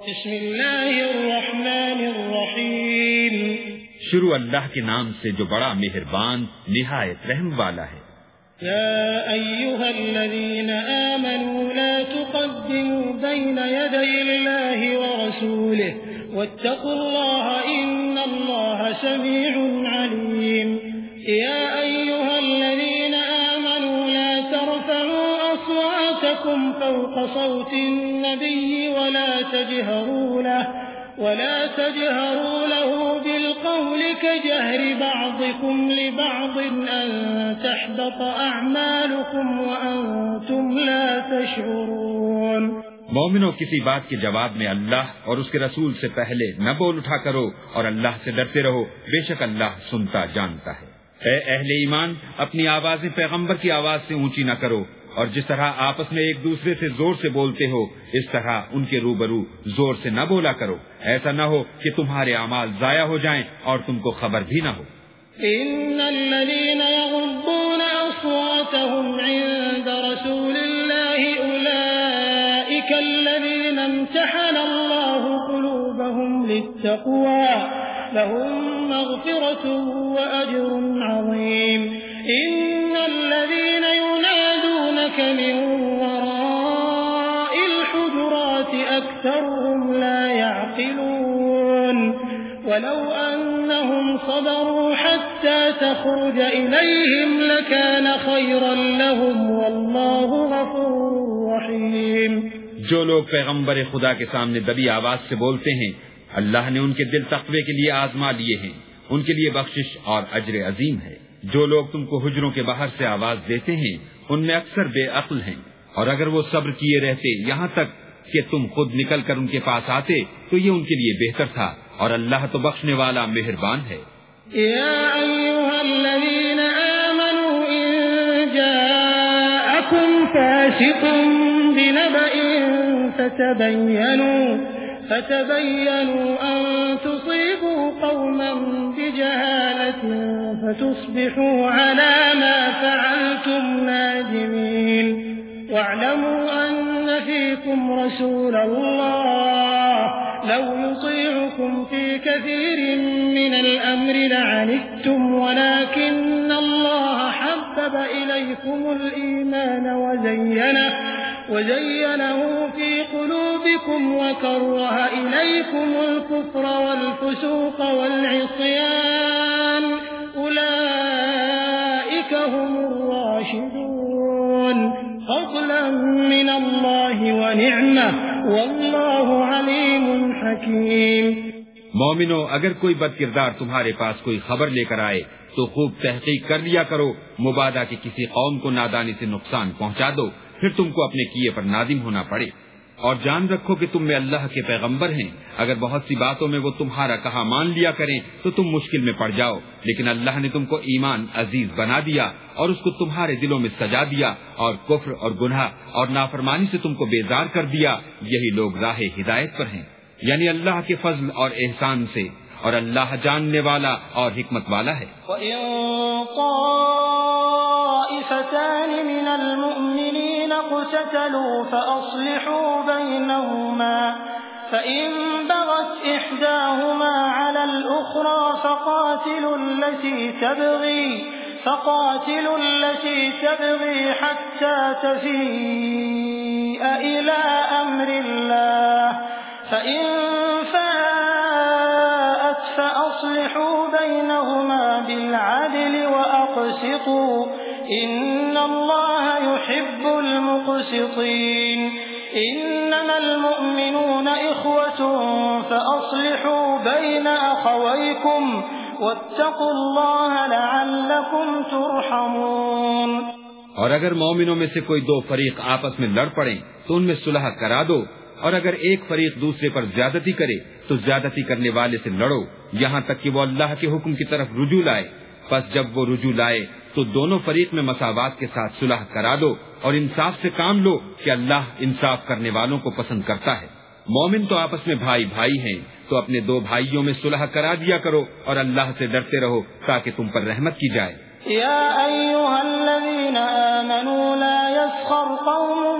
بسم اللہ الرحمن الرحیم۔ شروع اللہ کے نام سے جو بڑا مہربان نہایت رحم والا ہے۔ يا أيها الذين آمنوا لا تقدموا بين يدي الله ورسوله واتقوا الله إن الله سميع عليم يا أيها فوق صوت النبي ولا تجهروا له، ولا تجهروا له بالقول كجهر بعضكم لبعض أن تحبط أعمالكم وأنتم لا تشعرون. مومنو، کسی بات کے جواب میں اللہ اور اس کے رسول سے پہلے نہ بول اٹھا کرو اور اللہ سے ڈرتے رہو، بے شک اللہ سنتا جانتا ہے۔ اے اہل ایمان، اپنی آوازیں پیغمبر کی آواز سے اونچی نہ کرو۔ اور جس طرح آپس میں ایک دوسرے سے زور سے بولتے ہو، اس طرح ان کے روبرو زور سے نہ بولا کرو۔ ایسا نہ ہو کہ تمہارے اعمال ضائع ہو جائیں اور تم کو خبر بھی نہ ہو۔ ان الذين يغضون اصواتهم عند رسول الله اولئك الذين امتحن الله قلوبهم للتقوى لهم مغفرة واجر عظيم ان الذين ولو أنهم صبروا حتى تخرج إليهم لكان خيرا لهم والله غفور رحيم. جو لوگ پیغمبر خدا کے سامنے دبی آواز سے بولتے ہیں، اللہ نے ان کے دل تقوی کے لیے آزما لیے ہیں۔ ان کے لیے بخشش اور اجر عظیم ہے۔ جو لوگ تم کو حجروں کے باہر سے آواز دیتے ہیں، ان میں اکثر بے عقل ہیں۔ اور اگر وہ صبر کیے رہتے یہاں تک کہ تم خود نکل کر ان کے پاس آتے، تو یہ ان کے لیے بہتر تھا۔ اور اللہ تو بخشنے والا مہربان ہے۔ يا أيها الذين آمنوا إن جاءكم فاسق بنبأ فتبينوا فتبينوا أن تصيبوا قوما بجهالة فتصبحوا على ما فعلتم نادمين. واعلموا أن فيكم رسول الله لو يطيعكم في كثير من الأمر لعنتم ولكن الله حبب إليكم الإيمان وزينه, وزينه في قلوبكم وكره إليكم الكفر والفسوق والعصيان. أولئك هم الراشدون. فضلا من الله ونعمه والله عليم حكيم مومنو، اگر کوئی بد کردار تمہارے پاس کوئی خبر لے کر آئے، تو خوب تحقیق کر لیا کرو۔ مبادہ کی کسی قوم کو نادانی سے نقصان پہنچا دو، پھر تم کو اپنے کیے پر نادم ہونا پڑے۔ اور جان رکھو کہ تم میں اللہ کے پیغمبر ہیں۔ اگر بہت سی باتوں میں وہ تمہارا کہا مان لیا کریں، تو تم مشکل میں پڑ جاؤ۔ لیکن اللہ نے تم کو ایمان عزیز بنا دیا اور اس کو تمہارے دلوں میں سجا دیا اور کفر اور گناہ اور نافرمانی سے تم کو بیزار کر دیا۔ یہی لوگ راہ ہدایت پر ہیں۔ یعنی اللہ کے فضل اور احسان سے، اور اللہ جاننے والا اور حکمت والا ہے۔ طائفتان من المؤمنين اقتتلوا فأصلحوا بينهما، فإن بغت إحداهما على الأخرى فقاتلوا التي تبغي، فقاتلوا التي تبغي حتى تفيء إلى أمر الله فإن فاءت فأصلحوا بينهما بالعدل وأقسطوا إن الله يحب المقسطين إنما المؤمنون إخوة فأصلحوا بين أخويكم واتقوا الله لعلكم ترحمون اور اگر مومنوں میں سے کوئی دو فریق آپس میں لڑ پڑیں تو ان میں صلح کرا دو۔ اور اگر ایک فریق دوسرے پر زیادتی کرے، تو زیادتی کرنے والے سے لڑو، یہاں تک کہ وہ اللہ کے حکم کی طرف رجوع لائے۔ پس جب وہ رجوع لائے، تو دونوں فریق میں مساوات کے ساتھ صلح کرا دو اور انصاف سے کام لو کہ اللہ انصاف کرنے والوں کو پسند کرتا ہے۔ مومن تو آپس میں بھائی بھائی ہیں، تو اپنے دو بھائیوں میں صلح کرا دیا کرو اور اللہ سے ڈرتے رہو تاکہ تم پر رحمت کی جائے۔ يا أيها الذين آمنوا لا يسخر قوم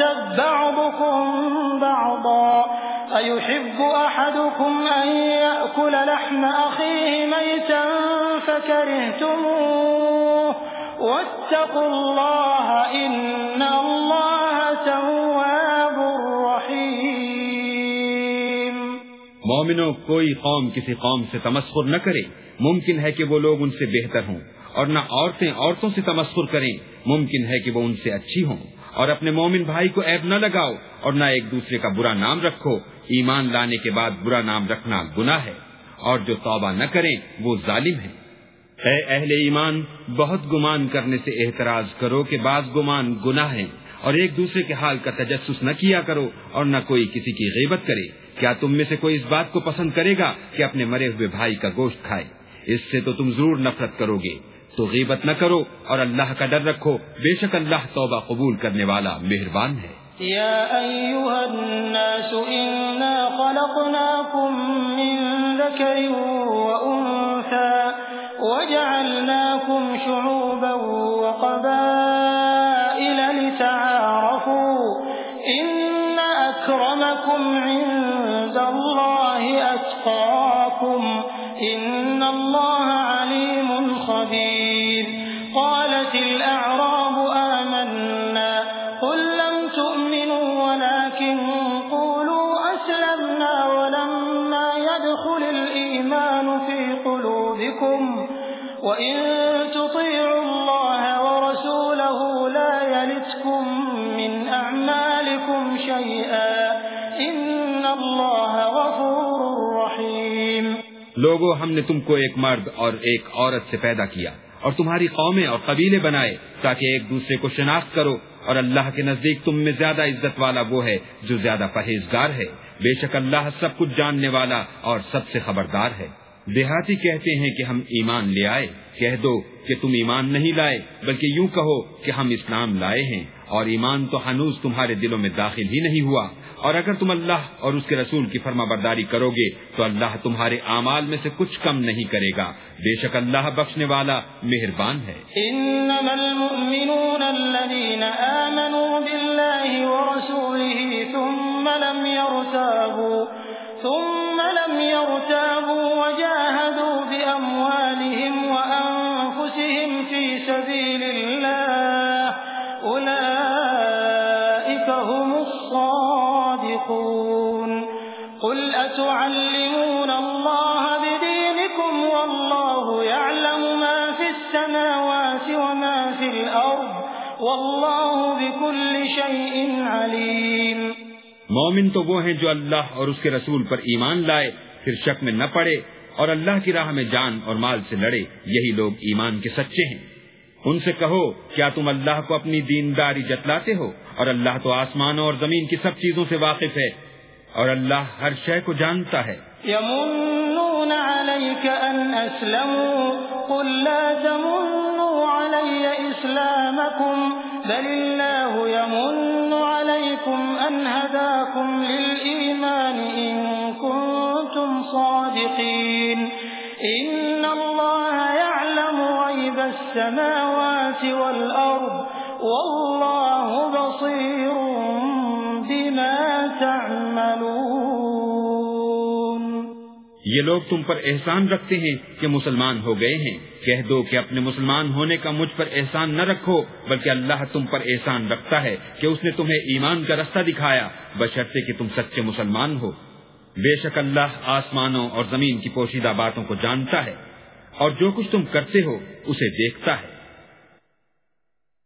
يغتب بعضكم بعضا أيحب أحدكم أن يأكل لحم أخيه ميتا فكرهتموه واتقوا الله إن الله تواب رحيم مومنوں کوئی قوم کسی قوم سے تمسخر نہ کرے۔ ممکن ہے کہ وہ لوگ ان سے بہتر ہوں اور نہ عورتیں عورتوں سے تمسخر کریں۔ ممکن ہے کہ وہ ان سے اچھی ہوں۔ اور اپنے مومن بھائی کو عیب نہ لگاؤ اور نہ ایک دوسرے کا برا نام رکھو۔ ایمان لانے کے بعد برا نام رکھنا گناہ ہے اور جو توبہ نہ کریں وہ ظالم ہے اے اہل ایمان، بہت گمان کرنے سے احتراز کرو کہ بعض گمان گناہ ہیں اور ایک دوسرے کے حال کا تجسس نہ کیا کرو اور نہ کوئی کسی کی غیبت کرے۔ کیا تم میں سے کوئی اس بات کو پسند کرے گا کہ اپنے مرے ہوئے بھائی کا گوشت کھائے؟ اس سے تو تم ضرور نفرت کرو گے۔ تو غیبت نہ کرو اور اللہ کا ڈر رکھو۔ بے شک اللہ توبہ قبول کرنے والا مہربان ہے۔ يا أيها الناس إنا خلقناكم من ذكر وأنثى وجعلناكم شعوبا وقبائل لتعارفوا إن أكرمكم عند الله أتقاكم إن الله لا من أعمالكم شيئا إن الله غفور رحيم لوگو، ہم نے تم کو ایک مرد اور ایک عورت سے پیدا کیا اور تمہاری قومیں اور قبیلے بنائے تاکہ ایک دوسرے کو شناخت کرو اور اللہ کے نزدیک تم میں زیادہ عزت والا وہ ہے جو زیادہ پرہیزگار ہے۔ بے شک اللہ سب کچھ جاننے والا اور سب سے خبردار ہے۔ دیہاتی کہتے ہیں کہ ہم ایمان لے آئے، کہہ دو کہ تم ایمان نہیں لائے، بلکہ یوں کہو کہ ہم اسلام لائے ہیں، اور ایمان تو ہنوز تمہارے دلوں میں داخل ہی نہیں ہوا۔ اور اگر تم اللہ اور اس کے رسول کی فرما برداری کرو گے، تو اللہ تمہارے اعمال میں سے کچھ کم نہیں کرے گا۔ بے شک اللہ بخشنے والا مہربان ہے۔ انما المؤمنون الذين آمنوا بالله ورسوله ثم لم يرتابوا ثم لم يرتابوا وجاهدوا الصادقون قل أتعلمون الله بدينكم والله يعلم ما في السماوات وما في الأرض والله بكل شيء عليم. مومن تو وہ ہیں جو اللہ اور اس کے رسول پر ایمان لائے، پھر شک میں نہ پڑے اور اللہ کی راہ میں جان اور مال سے لڑے، یہی لوگ ایمان کے سچے ہیں۔ ان سے کہو، کیا تم اللہ کو اپنی دینداری جتلاتے ہو؟ اور اللہ تو آسمانوں اور زمین کی سب چیزوں سے واقف ہے، اور اللہ ہر شے کو جانتا ہے۔ يمنون عليك أن أسلموا قل لا تمنوا علي إسلامكم بل الله يمن عليكم أن هداكم للإيمان إن كنتم صادقين إن الله يعلم غيب السماوات والأرض والله بصير بما تعملون. یہ لوگ تم پر احسان رکھتے ہیں کہ مسلمان ہو گئے ہیں۔ کہہ دو کہ اپنے مسلمان ہونے کا مجھ پر احسان نہ رکھو، بلکہ اللہ تم پر احسان رکھتا ہے کہ اس نے تمہیں ایمان کا رستہ دکھایا، بشرطے کہ تم سچے مسلمان ہو۔ بے شک اللہ آسمانوں اور زمین کی پوشیدہ باتوں کو جانتا ہے۔ اور جو کچھ تم کرتے ہو اسے دیکھتا ہے۔